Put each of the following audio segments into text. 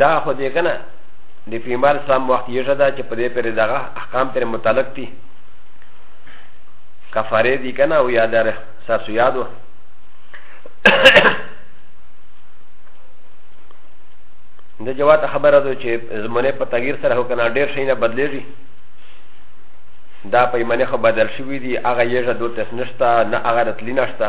دا خو دې کنه د پیغمبر اسلام وخت یې شدا چې په دې پر دغه احکام پر متعلق دي کفاره دي کنه او یادار ساسو یادو د جواب خبره ده چې زمونه په تغییر سره هو کنه ډیر شي نه بدلېږي دا په ایمنه خو بدل شوی دی هغه یې ژدو تس نشته نه هغه رتلی نشته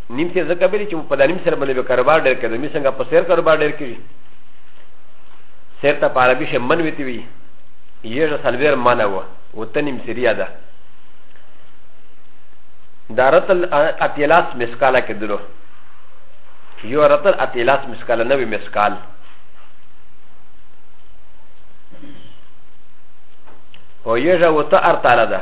نیم سیر ځکه ویلي چې په دا نیم سیر باندې به کاروبار ډېر کېده مې څنګه په سیر کاروبار ډېر کېږي سیر ته په عربي شي من ویتي وي یېږه سلویر مانا وه و ته نیم سیریا ده دا رتل اتیلاس مسکاله کېدلو یو رتل اتیلاس مسکاله نوی مسکال او یېږه و ته ارتاله ده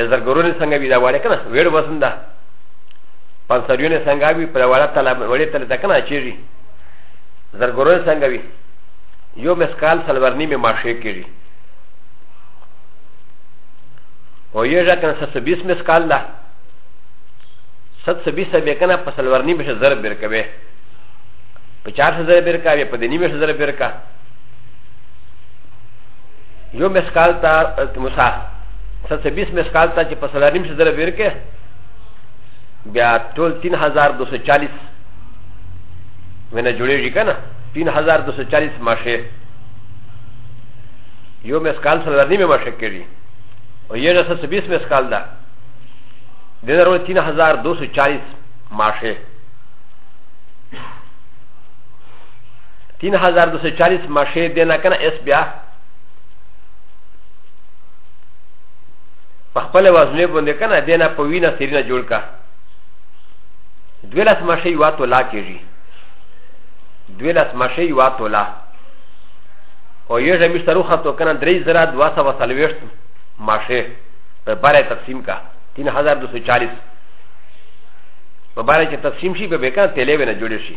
ا ز ر ګ ر و ن س ن ګ ا وي دا وړه کنه وړ وسند پنسريون س ن ګ ا وي پر وړه تل وړه تل د کنه چيري ز ر ګ ر و ن س ن ګ ا وي يو مسکال سلورني مي ماشه کيږي او یو ځکه نه ست بیس مسکال ده ست بیس به کنه په سلورنی به زر بیر کوي په چار زر بیر کوي په دنی به زر بیر کوي یو مسکال تا مسا سڅ 20 مسکال تا چې په سلاریم سره درو ورکه بیا ټول 3240 ونه جوړیږي کنه 3240 ماشه یو مسکال سره نیمه ماشه کړي او یې نه سڅ 20 مسکال ده د درو 3240 ماشه 3240 ماشه دی نه کنه اس بیا په خپل وزنه باندې کنه دی نه په وینه سرینه جوړ کا دولس ماشه یو تولا کېږي دولس ماشه یو تولا او یو ځای مشترو خطو کنه درې زره دوا سوه څلوېښت ماشه په باره تقسیم کا 3240 په باره کې تقسیم شي به به کنه تیلې ونه جوړې شي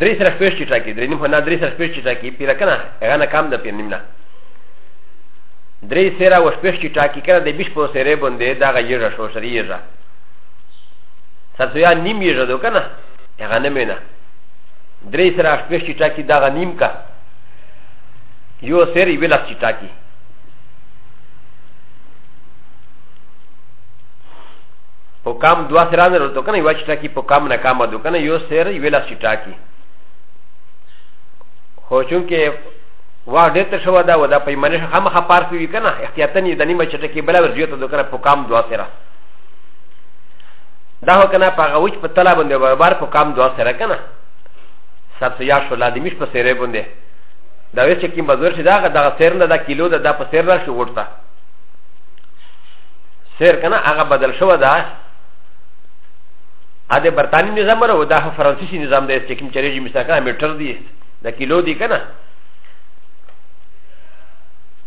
درې سره شپږ چټا کې درې نیم نه درې سره شپږ چټا کې پیره کنه هغه نه کم ده پیر نیم نه درې سره و شپږ چټا کې کنه د بیش په سره باندې دا غیره شو سره یېږه ساتویا نیم یېږه دو کنه هغه نه مینه درې سره شپږ چټا کې دا نیم کا یو سره یې ولا چټا کې په کام دوا سره نه رته کنه یو چټا کی په کام نه کام دو کنه یو سر یو لاس چټا کی خو چون کې وا ډېر ته شو دا ودا په منه خامه خپار کوي کنه احتیاطاً یې د نیمه چټا کی بل ورځي ته دو کنه په کام دوا سره دا هو کنه په غوچ په طلب باندې برابر په کام دوا سره کنه سب سیا شو لا دې مش په سره باندې دا وې چې کیم بازار شي دا دا سر نه دا کیلو دا په سر را شو ورته سیر کنه هغه بدل شو دا ا د برتانی نظام ورو دا فرانسیسی نظام دی چې کوم چې رژیم سره کنه میټر دی دا کیلو دی کنه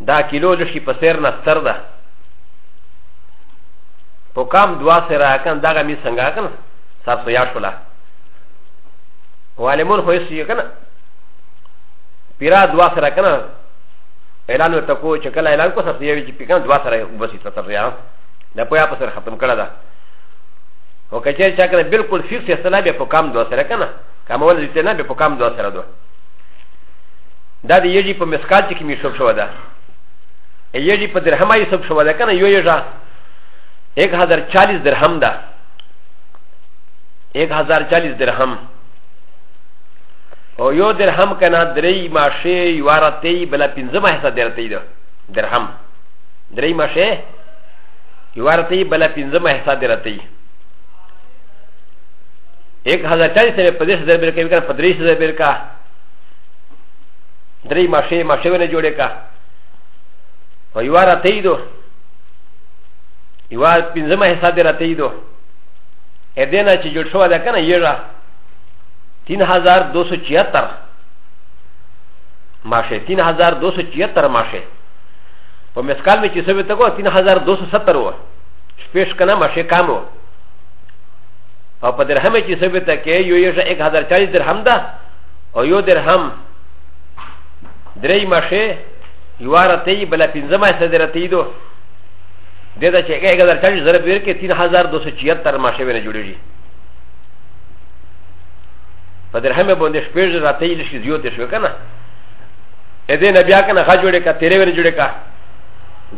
دا کیلو لشي په سیر نه ستر ده په کام دوا سره کان دا غمی څنګه کنه صاحب سو یا شولا والمون خو یې کنه پیرا دوا سره کنه اعلان ورته کو چې کله اعلان کو سره یې چې پیکان دوا سره وبس ستر ريا دا پويا په سر ختم کړه دا او کچې چا کنه بالکل فیس یې سره به په کام دوه سره کنه کام ول دې نه به په کام دوه سره دوه دا دې یجی په مسکال چې کې می شوب شو دا یجی په درهم یې شوب شو دا کنه یو یجا 1040 درهم دا 1040 درهم او یو درهم کنه درې ماشه یوارته بل پنځمه حصہ درته درهم درې مشه یو ورته بل پنځه مه حساب درته 1 هزار چالیس سره په دې سره بیر کوي کنه په درې سره بیر کا درې مشه مشه ونه جوړه کا او یو ورته یې دو یو پنځه مه حساب درته یې دو ا د ن ا چې جوړ شو ده کنه یړه 3276 ماشه 3276 ماشه په مسکال مې چې سوي ته کو 3270 و شپږ کنه مشه کام و او په درهم چې سوي ته کې یو یو 1040 درهم ده او یو درهم درې مشه یو راته یې بل پنځه مشه درته یې دو د دا چې 1040 ضرب ور کې 3276 مشه ونه جوړیږي په درهم باندې شپږ راته یې لشي زیات شو کنه ا د ي ن بیا کنه خا جوړه کا تیرې ور جوړه کا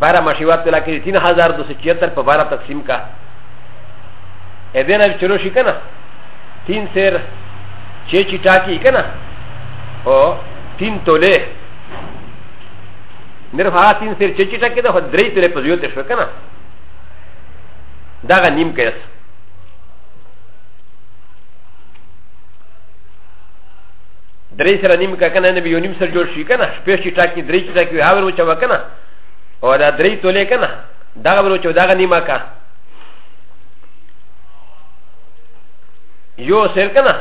بارا ماشیوات پیلا کړي 3276 په بارا تقسیم کا ا د ي ن چلو شي کنه تین سیر چې چې ټاکی کنه او تین توله نرفا تین سیر چې چې ټاکی دا درې تیرې په یو ته شو کنه دا غ نیم کېس درې سره نیم کا کنه نه به یو نیم سره جوړ شي کنه شپې شي ټاکي درې چې ټاکي هغه ورو چوا کنه او دا درې تولې کنه دا ورو چوا دا نیمه کا یو سر کنه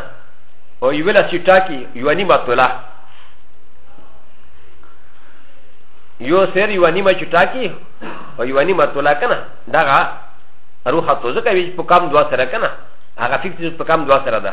او یو لا چې ټاکي یو نیمه تولا یو سر یو نیمه چې ټاکي او یو نیمه تولا کنه دا روح ته ځکه وی په کام دوا سره کنه هغه فکر په کام دوا سره ده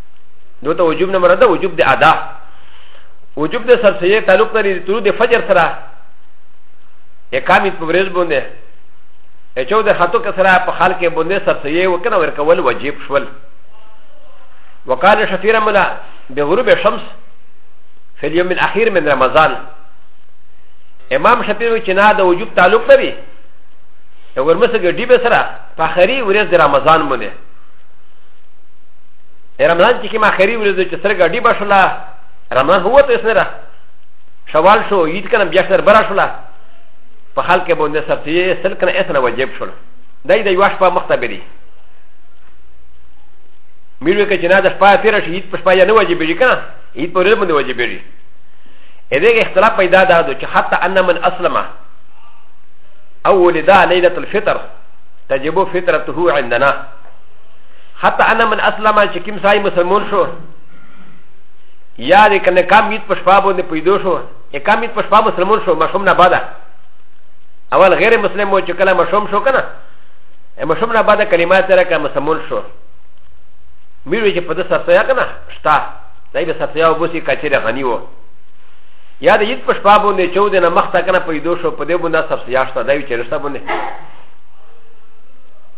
دو ته وجوب نه مراد ده وجوب د ادا وجوب د سرسیه تعلق لري د طلوع د فجر سره اقامت په ورځ باندې اچو د خطو کې سره په خال کې باندې سرسیه وکنه ورکول واجب شول وقال شفير ملا بغروب الشمس في اليوم الاخير من رمضان امام شفير وچنا د وجوب تعلق لري ورمسه ګډي به سره په اخري ورځ د رمضان باندې رمضان چې کوم اخري ورځ چې سره ګډي بشله رمضان هو ته سره شوال شو عيد کنه بیا سره برا شولا په حال کې باندې سرتي سل کنه اسنه واجب شول دای دی واش په مختبري میروي کې جنا د شپه تیر شي عيد په شپه نه واجب دي کنه عيد په ورځ باندې واجب دي اې دغه اختلاف پیدا ده چې حتی ان من اسلمه او ولدا ليله الفطر تجب فطرته عندنا حتی انا من اسلام چې کوم سړی مسلمان شو یا د کنه کام میت په شپه باندې پیدا شو یا کام میت په شپه مسلمان شو مشوم نه بعد اول غیر مسلم و چې کله مشوم شو کنه مشوم نه بعد کلمات سره کله مسلمان شو میروي چې په دې سره یا کنه شتا دای به سره یا وبوسی کچره غنی و یا د یت په شپه باندې چود نه مخته کنه پیدا شو په دې باندې سره یا شتا دای چې رښتا باندې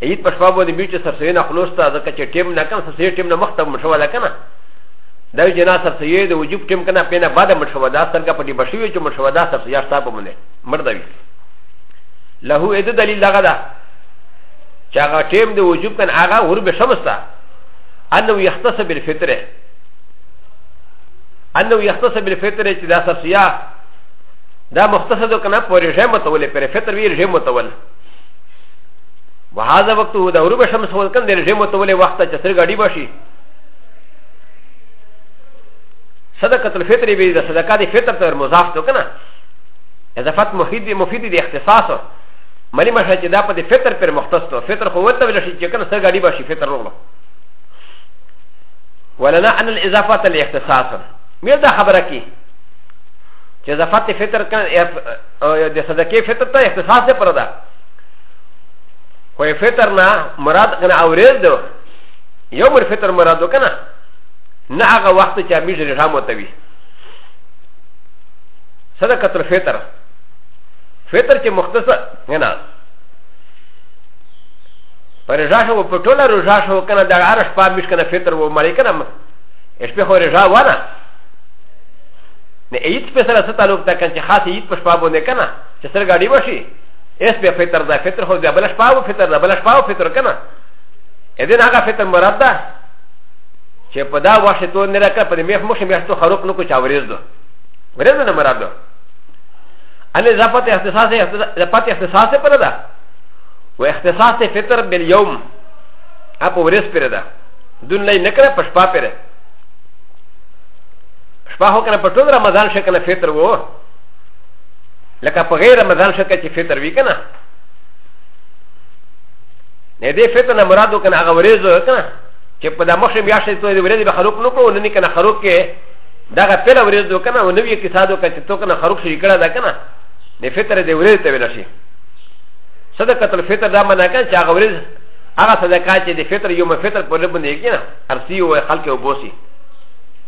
ایت په شپه باندې بیچ سرسوی نه خلوص ته ځکه چې ټیم نه کنه سرسوی ټیم نه مخته مشوه ده کنه دا یو جنا سرسوی د وجوب ټیم کنه په نه بعد مشوه ده څنګه په دې بشوی چې مشوه ده سرسوی شتا په مونږ مرده وي له اې د دلیل دغه ده چې هغه ټیم د وجوب کنه هغه ور به شمس ته انه یختص بالفطره انه یختص بالفطره چې دا سرسوی دا مختص ده کنه په رژیم متول پر فطر وی رژیم متول وهذا وقت هو د غروب شمس هو کن د رژیم ته ولې وخت چې سر غړي بشي صدقه الفطر به د صدقه د فطر تر مضاف تو کنه اضافت مفید مفید د اختصاص ملي مشه چې دا په د فطر پر مختص تو فطر خو ته ولې شي چې کنه سر غړي بشي فطر وروړه ولنا ان الاضافه الاختصاص مې دا خبره کی چې اضافت فطر کنه او د صدقې فطر ته اختصاص دی پر ده خو فطر نه مراد کنه اورېز دی یوم الفطر مراد کنه نه هغه وخت چې امیر رضا متوي صدقه الفطر فطر چې مختص نه پر رضا شو په ټوله رضا شو کنه د عرش په مش کنه فطر و مړی کنه شپه خو رضا ونه نه ایت په سره څه تعلق ده کنه چې خاص ایت په شپه باندې کنه چې سره ګاډي وشي اس به فطر ده فطر خو بیا بل شپه او فطر ده بل شپه او فطر کنه ا دې نه هغه فطر مراد ده چې په دا واشه ته نه راکړه په دې میخ مخ میخ ته خروق نو کو چا ورېز ده ورېز نه مراد ده ان زفت اختصاص زفت اختصاص پر ده و اختصاص فطر باليوم اپ ورېز پر ده دون لای نکره پښپا پر ده شپه هو کنه په ټول رمضان شي کنه فطر وو لکه په غیر رمضان شي چې فطر وی کنه نه دې فطر نه مراد کنه هغه ورځ کنه چې په د مخ بیا شي ته دې ورځ به خروق نو کو نه کنه خروق کې دغه په لور ورځ کنه او نوې اقتصادو کې چې تو کنه خروق شي کړه دا کنه نه فطر دې ورځ ته ویل شي صدقه الفطر دا منه کنه چې هغه ورځ هغه صدقه چې د فطر یو مفطر پر باندې کنه ارسی او خلک او بوسي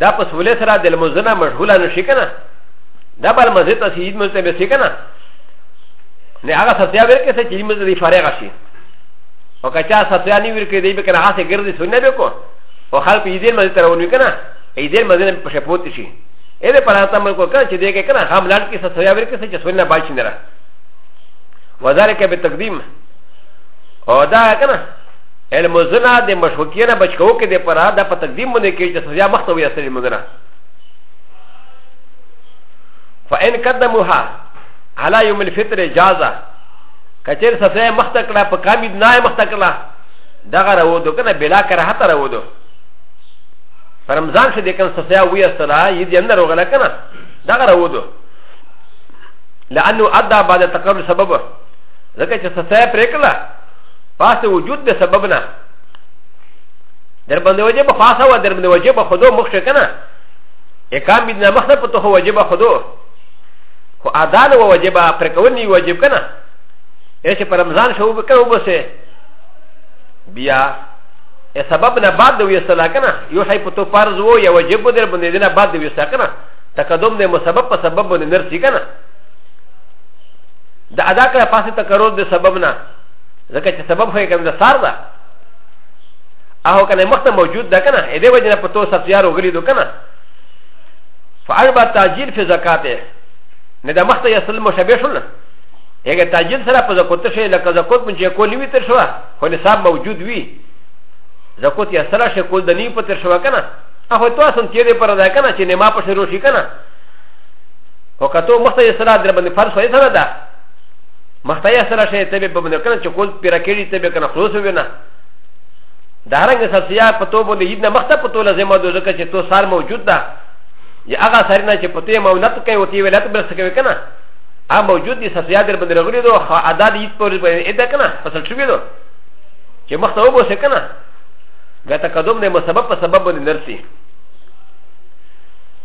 دا په سولې سره د لمزنه مشغوله نشي کنه دا بل مزه ته سید مزه به سي کنه نه هغه ستیا ورکه چې چې مزه دی فارغ شي او کچا ستیا نه ورکه دی به کنه هغه ګرځي سنې به کو او خلک یې دې مزه ترونه کنه یې دې مزه په شپوت شي اې دې پراته مې کو کنه چې دې کې کنه هم لاړ کې ستیا ورکه چې سنې بال شي نه وذلك بتقديم او دا کنه المزنا د مشوکیه نه بچ کوو کې د پرا د په تقدیم باندې کې چې سزا مخته وي اصلي مزنا فإن قدموها على يوم الفطر جازا کچیر سزا مخته کړه په کامید نه مخته کړه دغه راو دو کنه بلا کراهت راو دو پر رمضان شه د کنه سزا وي اصلا یې دې اندر وغلا کنه دغه راو دو لانه ادى بعد تقرر سبب ځکه چې سزا پرې کړه پاسه وجود د سبب نه در باندې وجب خاصه و در باندې وجب خودو مخ شي کنه اکام بنا مخ نه پته وجب خودو خو ادا نه وجب پر کونی وجب کنه اې چې پر رمضان شو به کړو بسه بیا ا سبب نه بعد د ویسلا کنه یو شی په تو فرض وو یا واجب در باندې دینه بعد د ویسلا کنه تقدم د مسبب په سبب باندې نرسي کنه د ادا کړه پاسه تکرر د سبب نه ځکه چې سبب خو یې کنه د سار ده هغه کنه مخته موجود ده کنه دې وجه نه پتو سفیار وغلی دو کنه فاربا تاجیل فی زکاته نه د مخته یې سلم شبه شول هغه تاجیل سره په زکوت شي لکه زکوت مونږ یې کول وی تر شو خو نصاب موجود وی زکوت یې سره شي کول د نی په تر شو کنه هغه تو اسن تیرې پر ده کنه چې نه ما په شروع شي کنه او کتو مختیا سره در باندې فرض خو یې سره ده مختیا سره شی ته به په باندې کنه چې کول پیرا کړی ته به کنه خلاص وینه د هرنګ سبسیا په تو باندې یید نه مخته په تو لازمه ده ځکه چې تو سار موجود ده یا هغه سره نه چې په تو مونت کوي او تی ولات بل څه کوي کنه هغه موجود دي سبسیا در باندې رغلی دو خو ادا دې یید پورې باندې ادا کنه فصل شوی دو چې مخته وبو څه کنه ګټه قدم نه مسبب په سبب باندې نرسي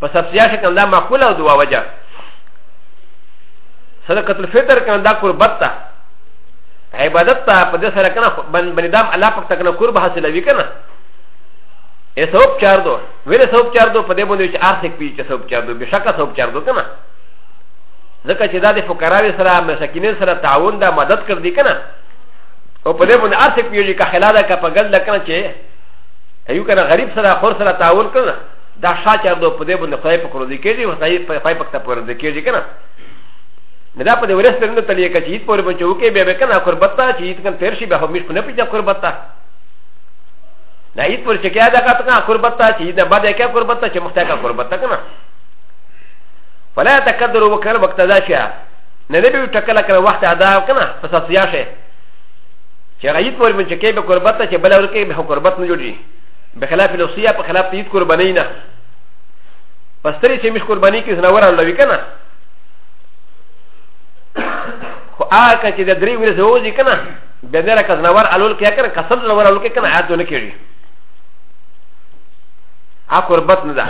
په سبسیا شي کنه دا معقوله او دوا وجه صدقه الفطر کنه دا قربت ته عبادت ته په دې سره کنه بنی دام الله پاک ته کنه قرب حاصلوي کنه ا س و ب چار دو ویل س و ب چار دو په دې باندې چې ارثک پی چې س و ب چار دو بشکه س و ب چار دو کنه ځکه چې دا د فقراوی سره مساکینې سره تعاون دا مدد کړ دی کنه او په دې باندې ارثک پی چې کحلاله کا په ګل کنه چې ایو کنه غریب سره خور سره تعاون کړ دا شاچر دو په دې باندې خدای په کورځي کېږي او خدای په خدای په کته پورځي کېږي کنه نه دا په دې ورسته نه تلې کې چې هیڅ پورې بچو کې به به کنه قربت ته چې هیڅ کنه تیر شي به همیش په نه پیځه قربت ته نه هیڅ پورې چې کېدا کا ته قربت ته چې دا باندې کې قربت ته چې مخته کا قربت ته کنه فلا تقدر وکړ وخت دا شي نه دې به ټکل کړ وخت ادا کنه پس اسیا شي چې غیت پورې بچو کې به قربت ته چې بل ورکه به قربت نه جوړي بخلاف الوصيه په خلاف تيت قرباني نه پستري چې مش قرباني کې زناور الله وکنه خو هغه چې د درې ورځې وځي کنه د دې را کزنور الول کې کنه کسل زنور الول کې کنه عادت نه کېږي ا قربت نه ده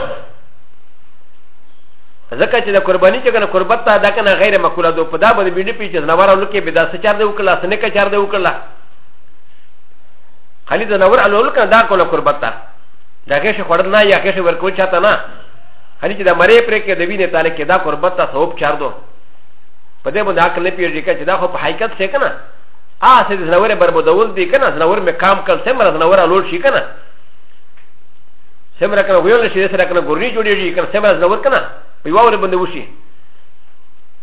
ځکه چې د قرباني چې کنه قربت ته دا کنه غیر مقوله ده په دا باندې بيډي پیچ زنور الول کې به دا سچار دی وکړه سنکه چار دی وکړه خالي د نور علول کنه دا کوله قربت ته دا غیش خوړل نه یا غیش ورکول چاته نه خالي چې د مری پرې کې د وینې تعالی کې دا قربت ته ثواب چار دو په دې باندې عقل نه پیږي چې دا خو په حقیقت څه کنه آ سې د نور بربدول دی کنه نور مې کام کړ سم راز نور علول شي کنه سم را کنه ویل شي سره کنه ګورنی جوړیږي کنه سم راز نور کنه په یو ور باندې وشي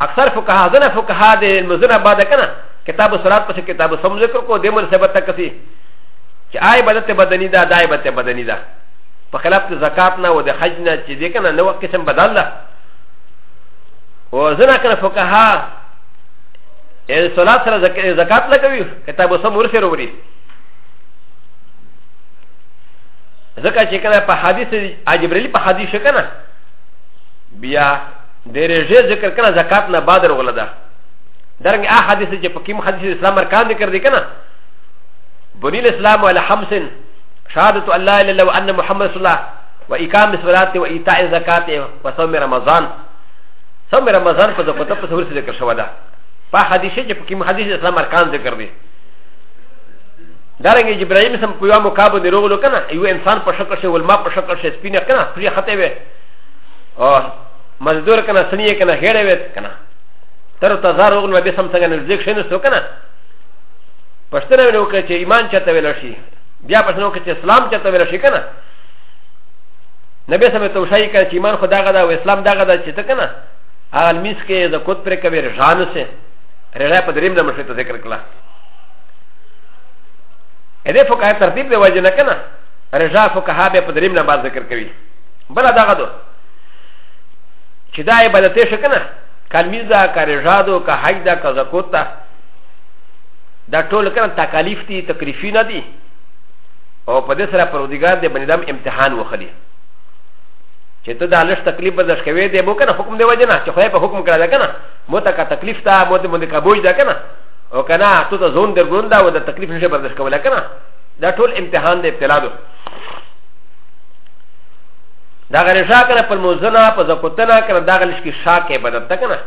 اکثر فقها زنه فقها د مزنه بعد کنه کتاب سرات پس کتاب سم ذکر کو د مل سبت تک سی چې آی بدت بدنی دا دای بت بدنی دا په خلاف د زکات نه او د حج نه چې دې کنه نو قسم بدل ده او زنه کنه فقها ا صلات سره زکات نه کوي کتاب سم ورسره وري ځکه چې کنه په حدیث اجبرلی په حدیث کنه بیا د رژې ذکر کنه زکات نه بعد رغله ده درنګ ا حدیث چې په کوم حدیث اسلام ارکان ذکر دي کنه بني الاسلام على خمس شهادة ان لا اله الا وان محمد رسول الله واقام الصلاه وايتاء الزكاه وصوم رمضان صوم رمضان په دغه په څور څه ذکر شوی ده په حدیث چې په کوم حدیث اسلام ارکان ذکر دي دارنګ جبرائیل سم په یو مقابله دی روغلو کنه یو انسان په شکل شي ولما په شکل شي سپینه کنه پرې خطه وي او مزدور کنه سنیه کنه هیړه ویت کنه تر تزار وګنه به سم څنګه نزدیک شنه سو کنه پښتنه ونه وکړي چې ایمان چاته ویل شي بیا پښتنه وکړي چې اسلام چاته ویل شي کنه نبی سم ته وشای کنه چې ایمان خدا غدا او اسلام دا غدا چې ته کنه هغه میس کې د کوت پر کوي رجان سه رلا په دریم نمبر ته ذکر کړه اې دې فقہ ترتیب دی وجه نه کنه رجا فقہ به په دریم نمبر ذکر کوي بلا دغه دو چې دا عبادت شي کنه کلمیز دا کا رجا دو کا حج دا کا زکوت دا دا ټول کنه تکالیف دي تکلیفي نه دي او په دې سره پرودګار دې بنی دم امتحان وخلی چې ته دا لږ تکلیف به درش کوي دې مو کنه حکم دی وجه نه چې خدای په حکم کړه دا کنه مو ته کا تکلیف تا مو ته مونږ کا بوج دا کنه او کنه ته ته زون در ګون دا و دا تکلیف نشه برداشت کوله کنه دا ټول امتحان دې ابتلا دو دا غره شا کنه په موزنه په زکوتنه کنه دا غلش کې شا کې بدل تک نه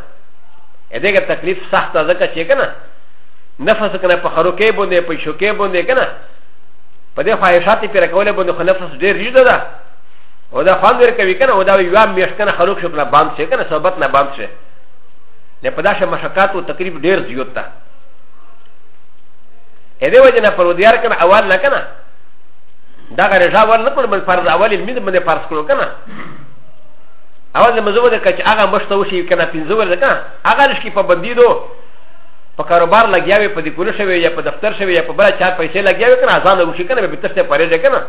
ا دې کې تکلیف سخت ده ځکه چې کنه نفس کنه په خرو کې باندې په شو کې باندې کنه په دې خواهشات پر کوله باندې خو نفس ډېر ریډ ده او دا خوان ور کوي کنه او دا یو میش کنه خروق شو کنه بام شي کنه صحبت نه بام شي نه په داسې مشقات او تکلیف ډېر زیات ده ا دې وجه نه پر ودیار کنه اول نه کنه دا غره جا ور نکړ بل فرض اول المید باندې فرض کړو کنه اول مزو د کچ هغه مشته وشي کنه پنځه ور کنه هغه لشکې په بندي دو په کاروبار لګیاوي په دې کول شوی یا په دفتر شوی یا په بل چا پیسې لګیاوي کنه ځان وشي کنه به تاسو ته پرې ده کنه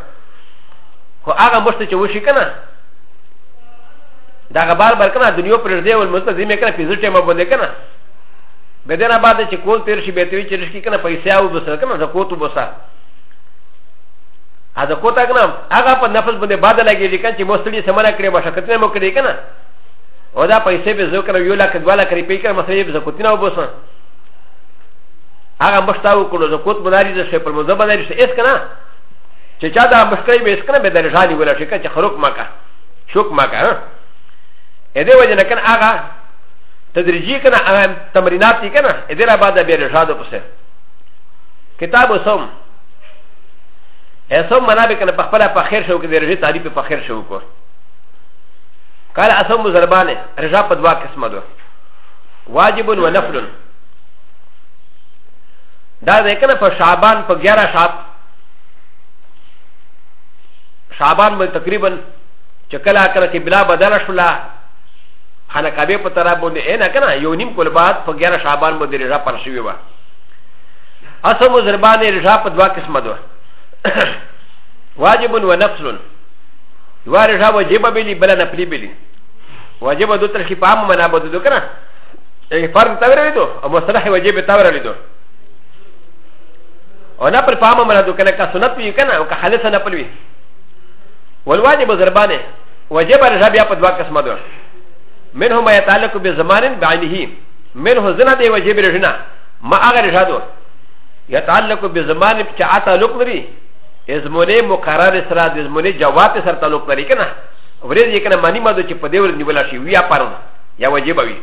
خو هغه مشته چې وشي کنه دا غبار بر کنه دنیا پر دې ول مزته زمې کنه پنځه ټیمه باندې کنه بدنه بعد چې کول تیر شي به تیر شي کنه پیسې او بسره کنه زکوت وبسره ا د کوتا کنه هغه په نفس باندې باد لګیږي کنه چې مستړي سمره کړې مشقت نه مو کړې کنه او دا پیسې به زو کنه یو لاک دوا لاک ریپی کړه مسلې به زکوتینه وبوسه هغه مشتاو کړو زکوت بناری د شی پر مزه بناری شي اس کنه چې چا دا مشکل به اس کنه به درجانی ولا شي کنه چې خروق ماکا شوک ماکا ها ا دې وجه نه کنه هغه تدریجی کنه تمرینات کنه ا دې را بعد به رشاد وبسه کتاب وسوم اسو منا به کنه په خپل په خیر شو کې د رجی تعریف په خیر شو کو قال اسو مزربانه رجا په دوا قسمه ده واجب و نفل دا ده کنه په شعبان په 11 شعب شعبان مې تقریبا چکلا کړه چې بلا بدل شولا خانه کابه په ترابونه نه کنه یو نیم کول بعد په 11 شعبان مې د رجا پر شوی و اسم و زربان رجا په دوا قسمه ده واجب و نفل یو رجا واجب بلی بل نه پلی بلی واجب دو تر شي پام منا بده دو کنه ای فرض تاور لیدو او مصلح واجب تاور لیدو او نه پر پام منا دو کنه کا سنت وی کنه او کا خالص نه پلوی والواجب زربانه واجب رجا بیا په دوا قسمه ده منه ما يتعلق بزمان بعينه منه زنا دي واجب رجنا ما هغه رشادو يتعلق بزمان بچا تعلق لري ازمونه مقرر سره د ازمونه جواب سره تعلق لري کنه ورځ یې کنه معنی ماده چې په دې ورځ نیول شي ویا پرم یا واجب وي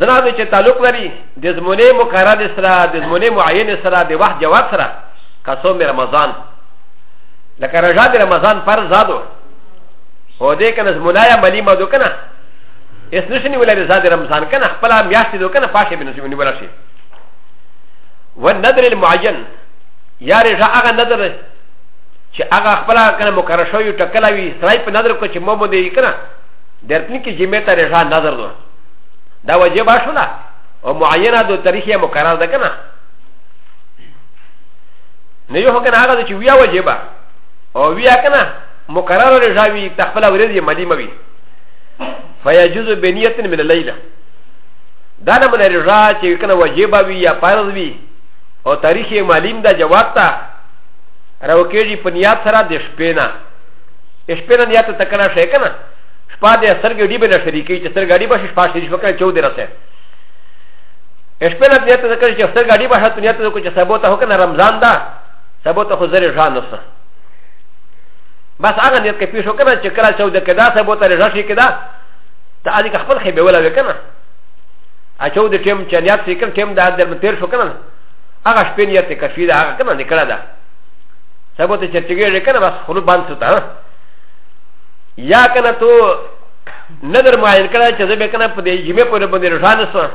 زنا د چې تعلق لري د ازمونه مقرر سره د ازمونه معین سره د وخت جواب سره قسم رمضان لکه رجا د رمضان پر زادو هو دې کنه ازمونه یا معنی ماده کنه اس نشي نیولای رضا د رمضان کنه خپل میاشتې دو کنه فاشه به نشي نیولای شي و نظر المعین یا رضا هغه نظر چې هغه خپل کنه مقرر شوی ټکلا وی سړی په نظر کو چې مو مو دی کنه درتنی کې جمعه ته رضا نظر دو دا وجه با شو نه او معینه دو تاریخ یې مقرر ده کنه نه یو کنه هغه چې ویا وجه با او ویا کنه مقرر رضا وی تخپل ورځ یې ملي موي فيجوز بنية من الليلة دا نه من رجا چې کنه واجبه وي یا فرض وي او تاریخ یې معلوم ده جواب ته راوکېږي په نیات سره د شپې نه شپې نه نیات ته کنه شي کنه شپه د سترګې ډیبه نه شریکې چې سترګې ډیبه شي شپه شریک وکړي چود رسه شپه نه نیات ته کړي چې سترګې ډیبه شي ته نیات ته کو چې سبوته هو کنه رمضان ده سبوته خو زری ځان نسه بس هغه نیت کې پیښو کنه چې کله چې د کدا سه بوته رجا شي کدا ته اړي خپل خې به ولا وکنه اچو د ټیم چې نیت سې کړ ټیم د در متیر شو کنه هغه شپې نیت کې کفی دا هغه کنه نکړه دا سبوته چې چګې کنه بس خلو باندې سوتا یا کنه تو ندر معین کړه چې زه به کنه په دې جمعې پورې باندې رجا نه سره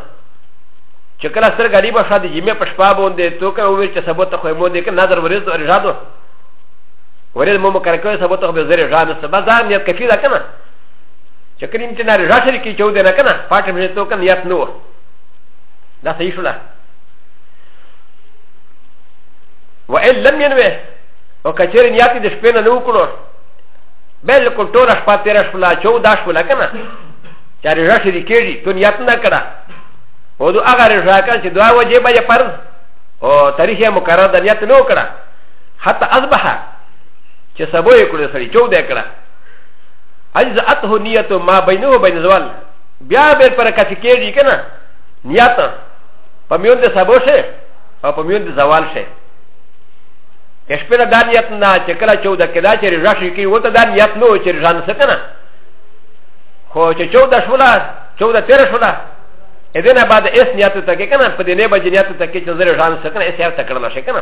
چې کله سر غریب شاده جمعې په شپه باندې تو کنه وې چې سبوته خو مو دې کنه نظر ورز رجا دوه ورې مو مکر کړو سبا ته به زری ژامې سبا ځان نیت کفی ده کنه چې کریم چې نه رضا شری کې چود نه کنه پاتې مې ته کنه نیت نو دا صحیح شو و ان لم ينوي او کچیر نیت د شپې نه نو کړو بالکل ټول شپه تیر شو لا چود شو لا کنه چې رضا شری کېږي ته نیت نه کړه او دو هغه رضا کړ چې دعا وجه به یې فرض او تاریخ یې مقرر د نیت نو کړه حتی اصبح چې سبو یې کړو سړي چود یې کړه اجزاته نیت ما بینه و بین زوال بیا به پر کچ کېږي که نه نیت په میون د سبو شي او په میون د زوال شي که شپې نه دا نیت نه چې کله چوده کې دا چې رژا شي کوي ورته دا نیت نه و چې رژا نه سکنه خو چې چوده شوله چوده تېره شوله اذن بعد اس نیت ته کې کنه په دې نه بجې نیت ته کې چې زه رژا نه سکنه اس یې ته کړل شي کنه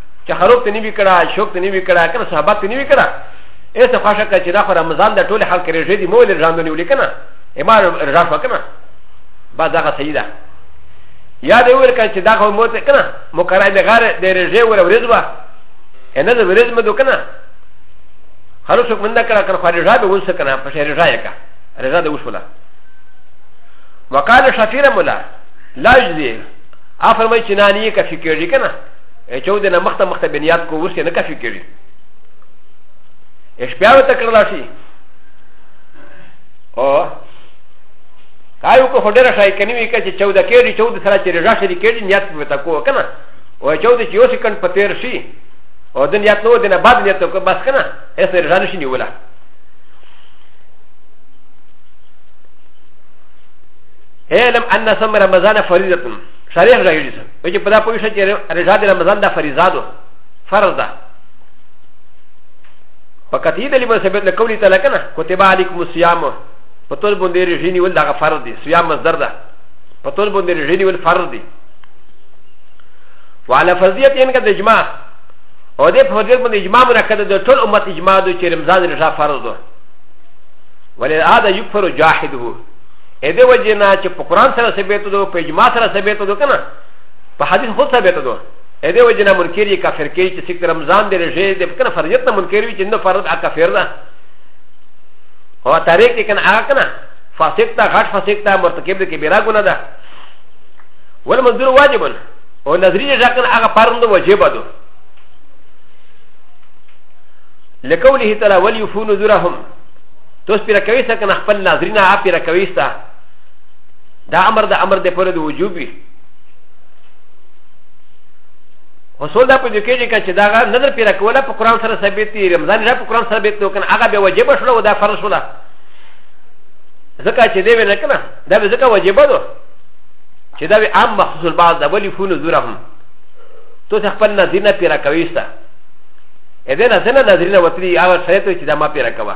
چې خروب ته نیوی کړه شوک ته نیوی کړه کنه صحابه ته نیوی کړه ایسه خوښه کړه چې دا خو رمضان د ټول خلک رژې دي مول رمضان دی نیولې کنه امار رژا شو کنه با دغه صحیح ده یا دی ویل کنه چې دا خو موت کنه مکرای د غار د رژې ور ورځ وا نه د ورځ مده کنه خروب شوک منده کړه کنه خو رژا به وسه کنه په شهر رژا یې کا رژا د وشوله وقال شفير مولا لا يجزي افرمي چناني كفي كيري كنا ا چو دې نه مخته مخته بنیاد کو ورسې نه کافي کېږي ا شپیاو ته کړل شي او کایو کو هډره شای کني وی کچ 14 کېږي 14 سره چې رضا شری کېږي نیت په تا کو کنه او 14 چې یو سکند په تیر شي او د نیت نو دنه بعد نیت کو بس کنه هیڅ رضا نشي نیولا اعلم ان سم رمضان فريضه شريح رجل و چې په دا پوه شو چې رجا د رمضان د فریضه ده فرض ده په کتیه د لیمه سبب له قولی تعالی کنه کتب علیکم الصیام په تول باندې رژینی ول دغه فرض دی صیام مصدر ده په تول باندې رژینی ول فرض دی وعلى فرضیت ان کا د اجماع او د فرضیت باندې اجماع منعقد ده ټول امت اجماع ده چې رمضان رجا فرض ده ولې هذا یکفر جاحده ا د وجه نه چې په قرآن سره ثبت دو په اجماع سره ثبت دو کنه په حدیث خود ثبت دو ا د وجه نه منکر یې کافر کوي چې سکه رمضان د رژې د کنه فرضیت نه منکر وي چې نه فرض ا کافر ده او تاریخ کې کنه هغه کنه فاسق ته غټ فاسق ته مرتکب د کبیره ګناه ده ول مزدور واجب او نظری جزا کنه هغه پرند واجب ده لقوله تعالى وليفون نذورهم توس پیرا کوي سره کنه خپل ناظرین هغه پیرا کوي ستا دا امر د امر د پوره د وجوب وي حصول دا په دې کې چې دا غا نظر پیرا کوله په قران سره ثابت دی رمضان را په قران سره ثابت نو کنه هغه به واجب شول او دا فرض شول ځکه چې دی نه کنه دا به ځکه واجب ده چې دا به عام مخصوص البعض ده ولی فون زورهم تو څه خپل نظر نه پیرا کوي ستا اذن ازنه نظر نه وتلی هغه شرط چې دا ما پیرا کوي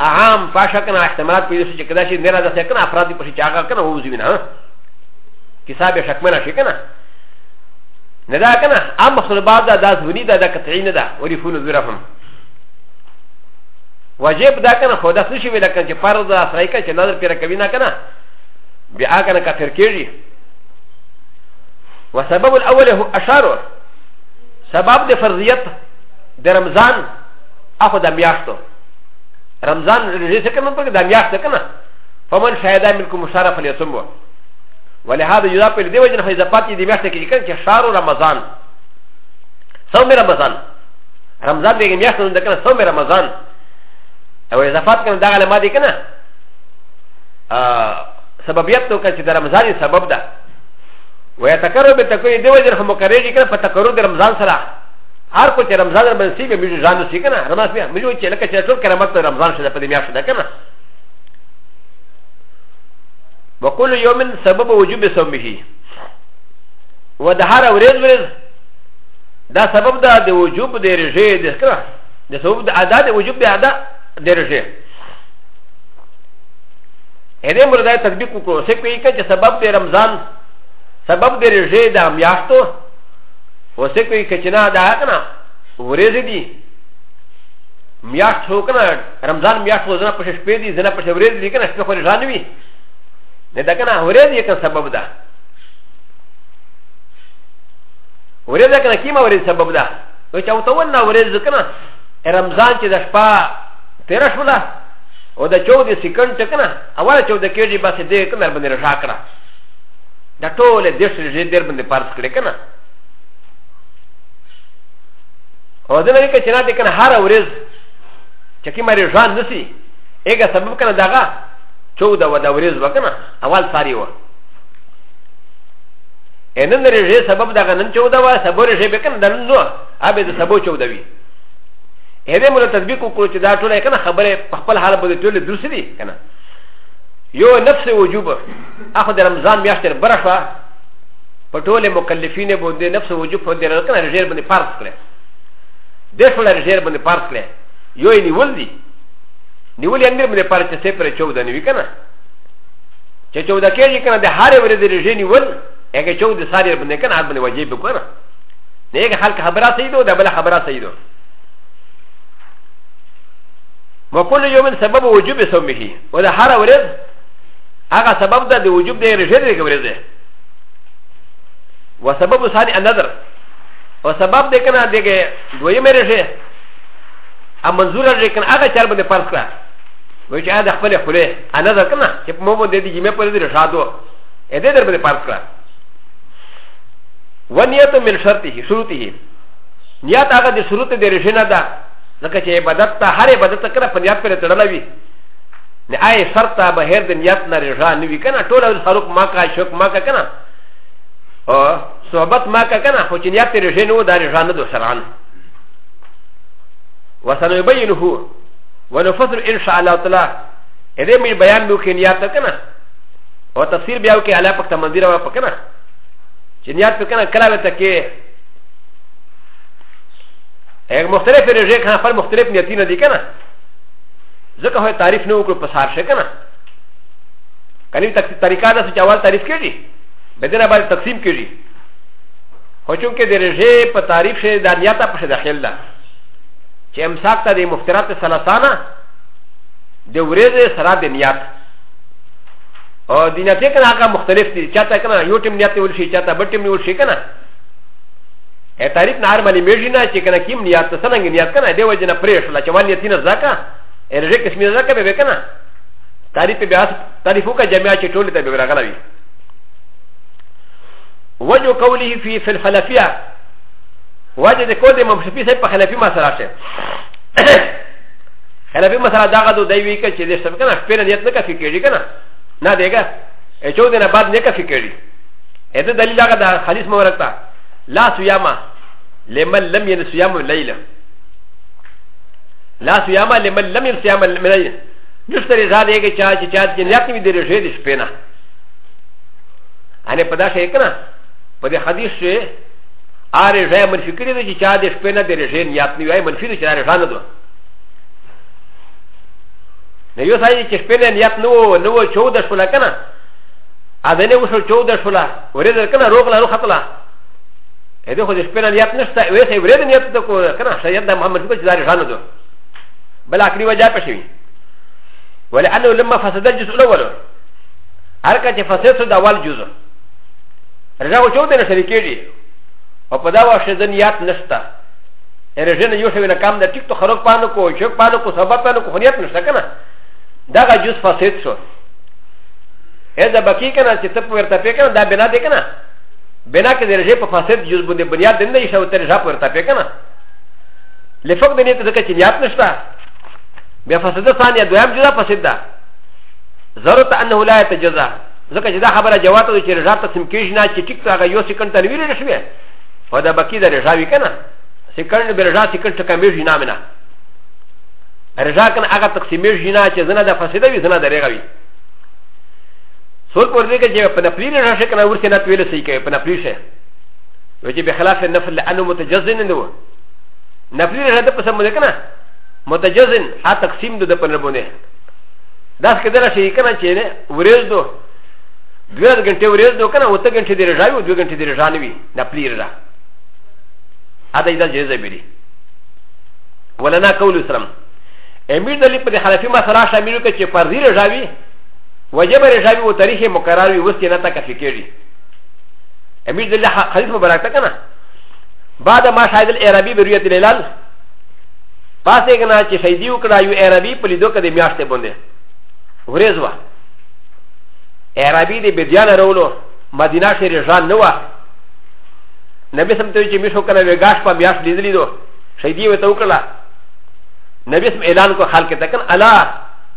عام فاشا کنه احتمالات پیدا شي چې کدا شي نه راځي کنه افراد په شي چې هغه کنه ووزي نه کتاب یې شکمنه شي کنه نه دا کنه عام مخصوص بعد دا داس ونی دا د قطعی نه دا وری فون زرفم واجب دا کنه خدا څه شي ویل کنه چې فرض دا سړی کنه چې نظر پیرا کوي نه کنه بیا کنه کافر کیږي وسبب الاول هو اشاره سبب د فرضیت د رمضان اخو د میاشتو رمضان روزي څه کنه په دا میاشت کنه فمن شهدا منکم مشرف الیسمو ولهذا یذا په دې وجه نه فیضا پاتې دې میاشت کې کنه چې شهر رمضان صوم رمضان رمضان دې میاشت نه کنه صوم رمضان او اضافات کنه دا علامه دي کنه سببیت نو کنه چې د رمضان سبب ده ويتکرر به تکوي دې وجه نه مکرر دي کنه په تکرر د رمضان سره هر کو چې رمضان رمضان سی به میجو ځان سی کنه رمضان بیا میجو چې لکه چې ټول کرامت په رمضان شته په دې میاشت ده کنه وکل یوم سبب وجوب صومه و د هر ورځ ورځ دا سبب ده د وجوب د رجې د کنه د سبب د ادا د وجوب د ادا د رجې هدې مردا تطبیق وکړو څه کوي چې سبب د رمضان سبب د رجې د میاشتو و س ک و ي ک چ ن ا د ا ك ن ا و ر ي ز د ي مياشت هو ك ن ا رمضان مياشت هو زنا پشه شپې دي زنا پشه ورځ دي کنه شپه خو رضا نه وي نه دا کنه ورځ یې کنه سبب ده ورځ کنه کیما ورځ سبب ده نو چې او ته ونه ورځ کنه رمضان چې د شپه تیر شو ده او د 14 سکند ته کنه اوله 14 کېږي بس دې کنه باندې رضا کړه دا ټول دې سره دې در باندې پارس کړې کنه او د لري کچنا د کنه هر ورځ چې کی مری ځان نسی اګه سبب کنه داغه 14 و د ورځ وکنه اول ساری و ان نن لري ځې سبب داغه نن 14 و سبب لري ځې بکنه دن نو ابه د سبب 14 وی هدا مولا تطبیق کو چې دا ټول کنه خبره په خپل حال باندې ټول درسې دي کنه یو نفس وجوب اخو د رمضان میاشتې برخه په ټوله مکلفین باندې نفس وجوب په دې راکنه رجیر باندې فرض کړي د ټوله رجیر باندې فرض کړي یو یې نیول دي نیول یې امیر باندې فرض چې پر 14 نیوي کنه چې 14 کېږي کنه د هر ورځې د رجیر نیول هغه 14 ساري باندې کنه هر باندې واجب وکړه نه هغه خلک خبره صحیح ده د بل خبره صحیح ده وكل يوم سبب وجوب سومه وده هر ورځ هغه سبب ده د وجوب د رجیر کې ورځه وسبب ثاني النظر وسبب د کنه دغه دوی مې رشه ا منظور رشه کنه هغه چار باندې فرض کړه وای چې دا خپل خله انا ځکه نه چې په مومو د دې جمعې په دې رشادو ا دې در باندې فرض کړه ونیت من شرطه شروطه نیت هغه د شروط د رشه نه ده ځکه چې عبادت ته هر عبادت کړه په نیت پر تړلوي ن آ ي شرط بهر د نیت نه رجا نه وي کنه ټول ورځ خروق ما کا شوق ما کا کنه او صحبت ما کا کنه خو چې نیت رجا نه و دا رجا نه دو شرعن وسنبينه ونفصل ان شاء الله تعالی اې مې بیان نو کې نیت کنه او تفسیر بیا وکي علا پک تمنذیر و پک نه چې نیت پک نه کلا وته کې هغه مختلف رجا کنه پر مختلف نیتونه دي کنه ځکه هو تعریف نه وکړو په سار شي کنه کني تک طریقه دا چې اول تعریف کړي بدنه باندې تقسیم کړي خو چونکه د رژه په تعریف شي د نیاته په داخل ده چې امساک ته د مفترات سلاسانه د ورځې سره د نیات او د نیاتې کنه هغه مختلف دي چاته کنه یو ټیم نیات ول شي چاته بل ټیم ول شي کنه ا تاریخ نه هر ملي میږي نه چې کنه کیم نیات ته څنګه نیات کنه دی وجه نه پرې شو چې مال نیت نه زکه ان رې قسم نه زکه به کنه تاریخ په بیا تاریخ وکړه جمعیا چې ټول ته به راغلا وي وجه قوله فی فی الفلافیا وجه د کول د مفسفی صاحب په خلافی مسله شه خلافی مسله دا غدو دی وی چې دې سب کنه په نیت نه کفی کېږي کنه نه دیګه ا چودنه بعد نه کفی کېږي اته دلیل هغه د خالص مورتا لا سياما لمن لم ين سيام الليل لا سياما لمن لم ين سيام الليل نشته رضا دی که چا چې چا کې نیت نه وي د رژې د شپې نه انې په دا شي کنه په دې حدیث کې اره ځای منفي کړی دی چې چا د شپې نه د رژې نیت نه وي منفي دی چې اره ځان دوه نه یو ځای چې شپې نه نیت نه وو نه وو چود شپه کنه ا د نه وشو چو د شولا ورې د کنه روغ لا خطلا ا د خو د شپې نه یاد نشته وې سه ورې د نیت ته کو کنه شاید د محمد کو جاري شان دو بل اخري وجه پښې وي ولانه لما فسد الجزء الاول هرکه چې فسد د اول جزء رجا کو چو د نه شریکې دي او په دا واشه د نیت نشته رجا نه یو شوی نه کام د ټیک تو خراب پانو کو شپ پانو کو سبب پانو کو خنیت نشته کنه دا جزء فسد شو ا د بکی کنه چې ته ورته پې کنه دا بنا دې کنه بنا کې د رجې په فاسد جز باندې بنیاد نه یې شو تر رجا ورته پې کنه لفق د نیت ځکه چې نیت نشته بیا فاسده ثانیه دویم جدا فاسد ده ضرورت انه لا يتجزا ځکه چې دا خبره جواب ته چې رجا تقسیم کېږي نه چې ټیک ته هغه یو سکند ته ویل نشوي او دا بکی د رجا وی کنه سکند به رجا سکند ته کمیږي نه منه رجا کنه هغه تقسیمېږي نه چې زنه د فاسده وي زنه د رغوي سوچ پر دې کې چې په نفلی نه راشه کنه ورسې نه پیل سي کوي په نفلی شه و چې به خلاف نفل انه متجزن نه و نفلی نه ده په سم نه کنه متجزن ها تقسیم ده په نبونه دا څه کېدل شي کنه چې نه ورېز دو دوه غنټه ورېز دو کنه وته غنټه دې راځي او دوه غنټه دې راځي وي نفلی را ادا اذا جزبري ولنا قول سلام امیر دلی په خلفی مسله شامل کې چې فرضی رجاوی وجب رجاوی او تاریخ مقرر وي وستی نه تک فکری امیر دلی خلیف مبارک تا کنه بعد ما شاهد العربی برویت الهلال پاسې کنه چې شهیدی وکړه یو عربی په لیدو کې د میاشتې باندې ورځ وه عربی د بدیان رولو مدینه شهر ژان نه وه نبی سم ته چې مشو کنه وګاش په میاشت لیدلی دو شهیدی وته وکړه نبي اسم اعلان کو خلق ته کن الا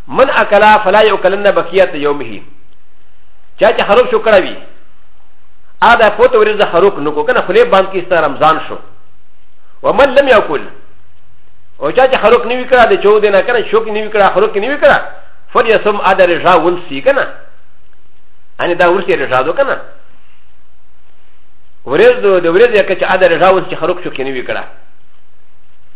من اکلا فلا یوکلن بقیت یومه چا چې خروب شو کړه وی ا دا فوت ورځ خروب نو کو کنه خلی باندې کې ستاره رمضان شو ومن لم یاکل او چا چې خروب نیو کړه د چود نه کنه شوک نیو کړه خروب نیو کړه فر یسم ا دا رجا ونسی کنه ان دا ورسی رجا دو کنه ورځ د ورځ کې چې ا دا رجا ونسی خروب شو کې نیو کړه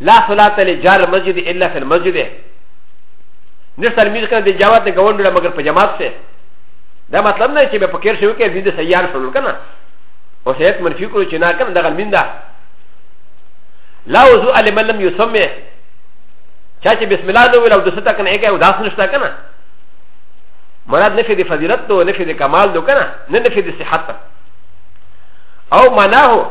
لا صلاة لجار المسجد إلا في المسجد نشتا الميز كان دي جاوات دي قوان دولا مگر پجماعت سي دا مطلب نه چې به پکیر شو کې زیاده سیار شول کنه او سیادت منفی کړو چې نه کنه دغه مين ده لا وضوء لمن لم يسمع چا چې بسم الله نو ویل او د ستا کنه هغه وداس نشتا کنه مراد نفي د فضیلت دو نفي د کمال دو کنه نه نفي د صحت او معناه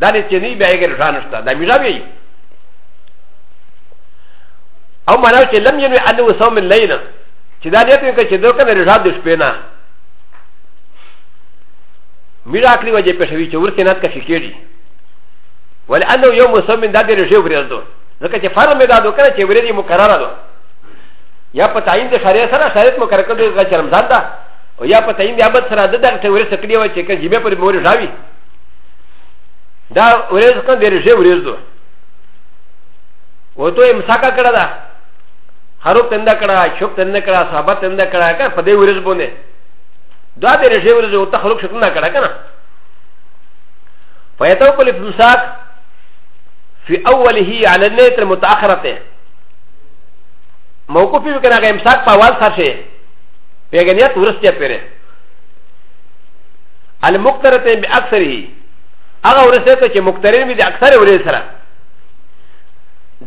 دا دې چې نه بیا یې ګرځا نشته دا میرا وی او معنا چې لم ینوي انه صوم الليل چې دا دې ته چې دوه کنه رضا د شپې نه میرا کلی وجه په شوی چې ورته نات کا شکېږي ولانه یوم صوم دا دې رضا ورځ دوه ځکه چې فرم دا دوه کنه چې ورځي مقرره ده یا په تعین د شریعت سره شریعت مقرره کړو چې رمضان ده او یا په تعین د عبادت سره د دغه ورځ کړی و چې کله جمعه پر مور راوي دا ورځ کوم ډېر ژر ورځ ده و ته یې مساکه کړه ده هرو تند کړه چوک تند کړه صحابه تند کړه که په دې ورځ باندې دا ډېر ژر ورځ او ته خلق شکل نه کړه کنه فیتو کل فمساک فی اوله علی النیت المتأخرته موقوفی وکنه غیمساک په اول سره شي پیغنیت ورسته پیره المقترتين باكثره هغه ورسته ته چې مقترن وي د اکثر ورې سره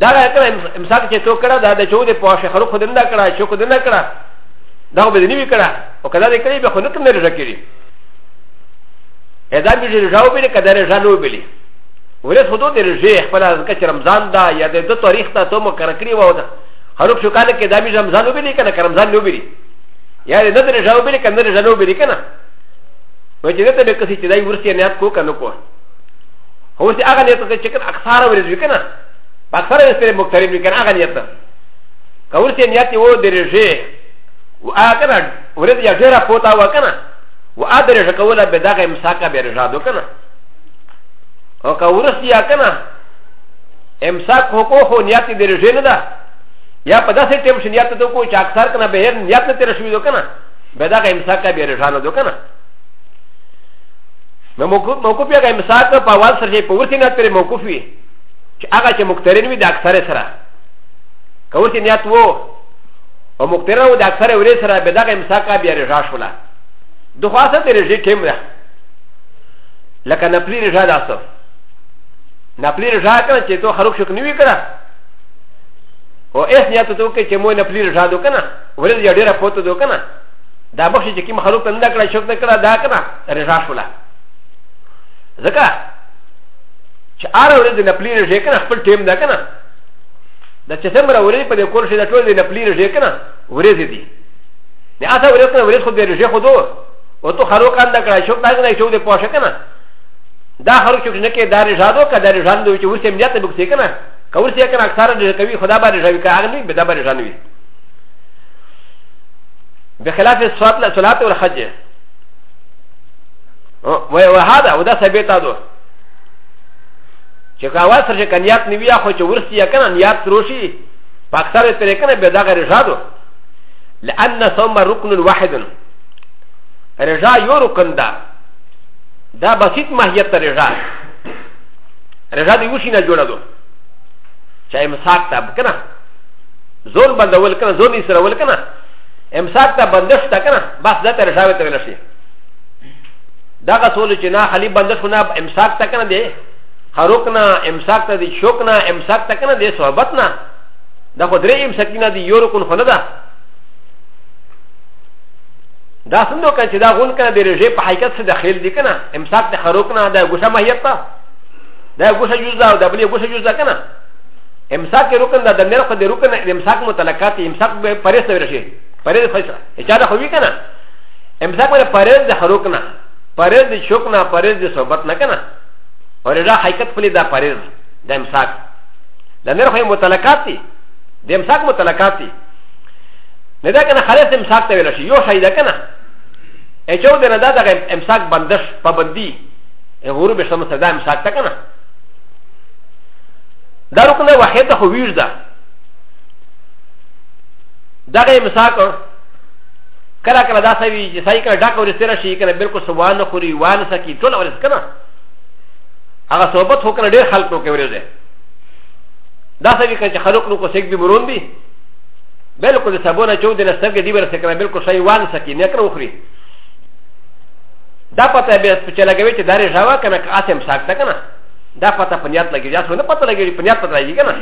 دا کله امساک چې تو کړه دا د چود په واشه خلق خود نه کړه چې خود نه کړه دا به نه وی کړه او کله دې کړی به خو نه کوم نه رکړي ادا به دې راو به کده نه ځلو بلی ولې خود دې رجه خپل ځکه چې رمضان دا یا د دو تاریخ ته تو مکر کړی و دا خلق شو کاله کې دا به رمضان وبلی کنه رمضان وبلی یا دې نه دې راو بلی کنه نه ځلو بلی کنه و چې دته به کسي چې دای ورسې نه کو کنه کو هو چې هغه نیت چې کله اکثر ورز وکنه په اکثر ورز پر مختلف وکنه هغه نیت که ورسې نیت و درجه و هغه ورز یا ډیره پوتا وکنه و هغه درجه کوله به دغه امساکه به رجا دو کنه او که ورسې یا کنه امساک هو کو هو نیت درجه نه ده یا په داسې ټیم شنیات ته کو چې اکثر کنه به نیت نه تر شوی دو کنه به دا که امساک بیا رژانه دو کنه نو موقوف یا که امساک په اول سره چې په ورسې نیت پرې موقوف وي چې هغه چې مقترن وي د اکثر سره که ورسې نیت وو او مقترن وو د اکثر ورې سره به دغه امساک بیا رژا شوله د خو اصل ته رژې ټیم ده لکه نپلی رژا د اصل نپلی رژا کنه چې تو خروک شک نه وي کنه او اس نیت تو کې چې مو نپلی رژا دو کنه ولې دې ډېره پوتو دو کنه دا بخش چې کی مخلوق ته نه کړه شوت نه کړه دا کنه رضا شولا ځکه چې ار ورې د نپلی رژې کنه خپل ټیم دا کنه دا چې څومره ورې په دې کور شي دا ټول د نپلی رژې کنه ورې دي نه اته ورې کنه ورې خو دې رژې خو دوه و تو خرو کان دا کرا شوک تاگنا شوک دے پوشا کنا دا خرو چوک نکے دا رجا دو کا دا رجا دو چو ورسی امجات بکسی کنا کورسی کنا اکثار رجا کوی خدا با رجا وی کا آگنوی بدا با رجا نوی بخلاف الصلاة صلاة والحج وهذا ودا ثبت هذا چې کاوه سره چې کنيات نیوي خو چې ورسي یا کنه نیات تروشي په اکثر ترې کنه به دا غیر رجادو لأن صوم ركن واحد رجا یو رکن دا دا بسيط ماهیت رجا رجا دی وشي نه جوړه دو چې امساک ته کنه زون بندول کنه زون اسرول کنه امساک ته بندش تا کنه بس دا تر شاوه ته ویل شي دا غسول چې نه خلی بندش نه امساک تا کنه دی خروق نه امساک ته دی شوق نه امساک تا کنه دی صحبت نه دا خو درې امساکینه دی یو رکن خو نه ده دا څنګه کړه چې دا غون کنه د رژې په حقیقت څخه داخل دي کنه امساک ته خروق نه دا ګوشه ماهیت ده دا ګوشه جز ده او دا بلې ګوشه جز ده کنه امساک رکن دا دمیر خو د رکن امساک متلقات امساک به پرېس ته ورشي پرېس فیصله چا دا خو وی کنه امساک باندې پرېس د خروق نه پرېس د شوق نه پرېس د صحبت نه کنه اور دا حقیقت خپل دا پرېس د امساک د نر خو متلقات دي د امساک متلقات دي نه دا کنه خلاص امساک ته ورشي یو شي دا کنه اچو د نه دا د امساک بندش پابندي غروب شمس دا امساک ته کنه دا رکن واحد خو ویش ده دغه امساک کله کله دا سوي چې سای کله ډاک ورسته راشي کله بالکل سوان خوري وان سکی ټول ورس کنه هغه صحبت هو کله ډېر خلق نو کې ورځي دا سوي کله چې خلق نو کو سیک به مرون دي بالکل سبونه چو دې نستر کې دی ورسته کله بالکل شای وان سکی نه کړو خوري دا پته به چې لګوي چې داري ژوا کنه که اسم ساک ده کنه دا پته په نیت لګي دا څه نه پته لګي په نیت پته لګي کنه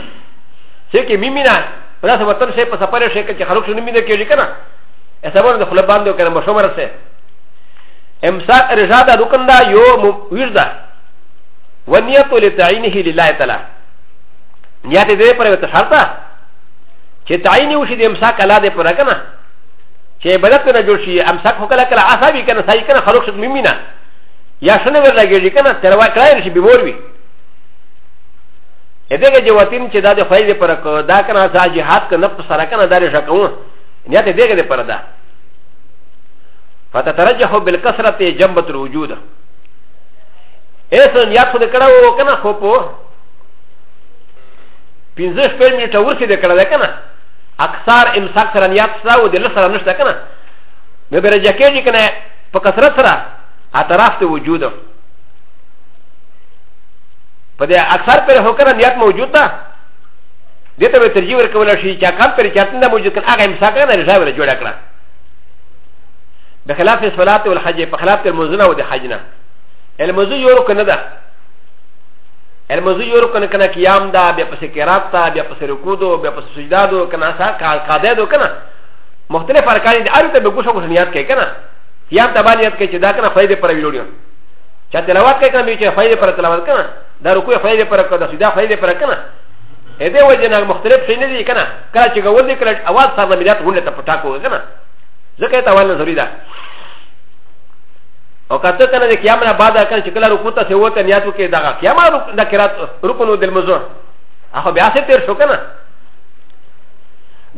چې کې میمینا په داسې وطن شي په سفر شي چې خلک شنو مینه کېږي کنه اسبر د خپل باندې کنه مشوره سه امساک رضا دا رکن دا یو ویر دا ونیت لتعینه لله تعالی نیت دې پر وته شرط چې تعین یو شي د امساک الله دې پر کنه چې عبادت نه جوړ شي امساک هو کله کله عصبي کنه ساي کنه خلک شنو مینه یا شنه ور لګیږي کنه تر وا کړای شي بیمور وي ا دغه جواتین چې دا د خوای دې پر کو دا کنه سا جهاد ک نه سره کنه دا لري شکو نیت دغه دې پر دا فتترجح بالکثرت جنبه الوجود ایسن یاد خو د کړه و کنه خو په 15 شپږ منټه ورسې د کړه ده کنه اکثر امساک سره نیاد سره و د لسره نشته کنه مې به رجکه دي کنه په کثرت سره اعتراف ته وجود ده په دې اکثر پر هوکره نیت موجود ده دې ته به ترجیح ورکول شي چې کم پر چاته نه موجود کړه هغه امساک نه رضا ور جوړ کړه بخلاف الصلاه والحج په خلاف المنزله او د حج نه المنزل یو رکن ده المنزل یو رکن کنه قیام ده بیا پس قرات ده بیا پس رکوع ده بیا پس سجده ده کنه سا قاعده ده کنه مختلف ارکان دي ارو ته به ګوشه ګوشه نیت کوي کنه یا ته باندې نیت کوي چې دا کنه فائدې پر ویلوړي چې تلاوت کوي کنه چې فائدې پر تلاوت کنه دا رکوع فائدې پر کنه سجدا فائدې پر کنه ا دې وجه نه مختلف شي نه دي کنه کله چې ګول دي کله اواز سره مليات هونه ته پټا کوي کنه ځکه ته ول ضروري ده او کته کنه د قیام نه بعد کنه چې کله رکوع ته سوت نیت وکي دا قیام د قرات رکن د المزور اخو بیا څه تیر شو کنه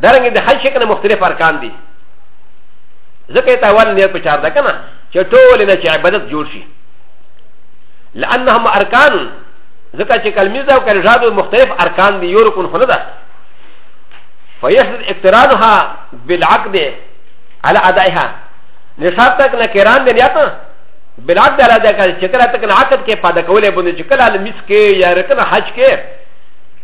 دا رنګ د حج شکل مختلف ارکان دي ځکه یې تاول نیت په چار ده که نه چې ټول نه چې عبادت جوړ شي لانهم ارکان ځکه چې کلمیز او کلژادو مختلف ارکان دي یو رکن خو نه ده فیحدد اقترانها بالعقد على ادائها نشاط تک نه کران دی نیت بلاد دلا دکا چکر تک نه عقد کې پاده کولې بونه چې کله لمیس کې یا رکن حج کې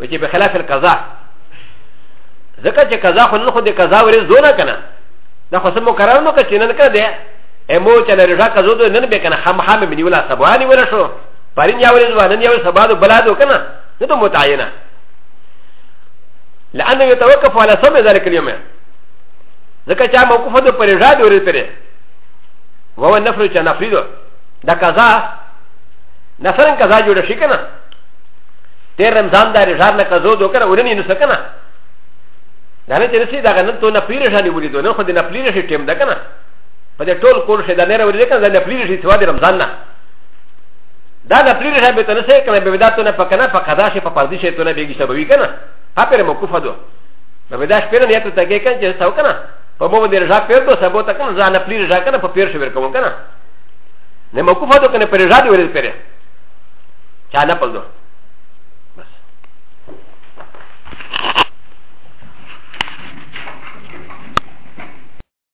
و چې په خلاف القضاء ځکه چې قضا خو نن خو د قضا ورځ دونه که نه دا خو څه مقرر نو که چې نن که دی امو چې له رضا قضا دو نن به که نه خامخا مې نیوله سبا نیوله شو پرین یا ورځ وه نن یا ورځ سبا دو بلا دو که نه نه ته متعینه لأنه يتوقف على سمع ذلك اليوم ځکه چې موقوفه د پر رضا دو ورځ پرې وهو النفر چې نفري دو دا قضا نفرن قضا جوړه شي که نه تیر رمضان دا رجار نه کزو دو کنه ورنی نو سکنه دا نه چې رسی دا غنن تو نه پیر شانی ولې دو نه خو دې نه پیر شي ټیم دا کنه په دې ټول کول شي دا نه ورې کنه دا نه پیر شي سوا دې رمضان نه دا نه پیر شي به ته نه سې کنه به ودا ته نه پکنه په قضا شي په پردي شي ته نه بیګی سبوي کنه ها پر موقوف دو به ودا شپې نه ته تګې کنه چې تاو کنه په مو دې رجا پیر دو سبو ته کنه ځان پیر رجا کنه په پیر شي ور کوم کنه نه موقوف دو کنه پر رجا دې ورې پیر چا نه پلو بس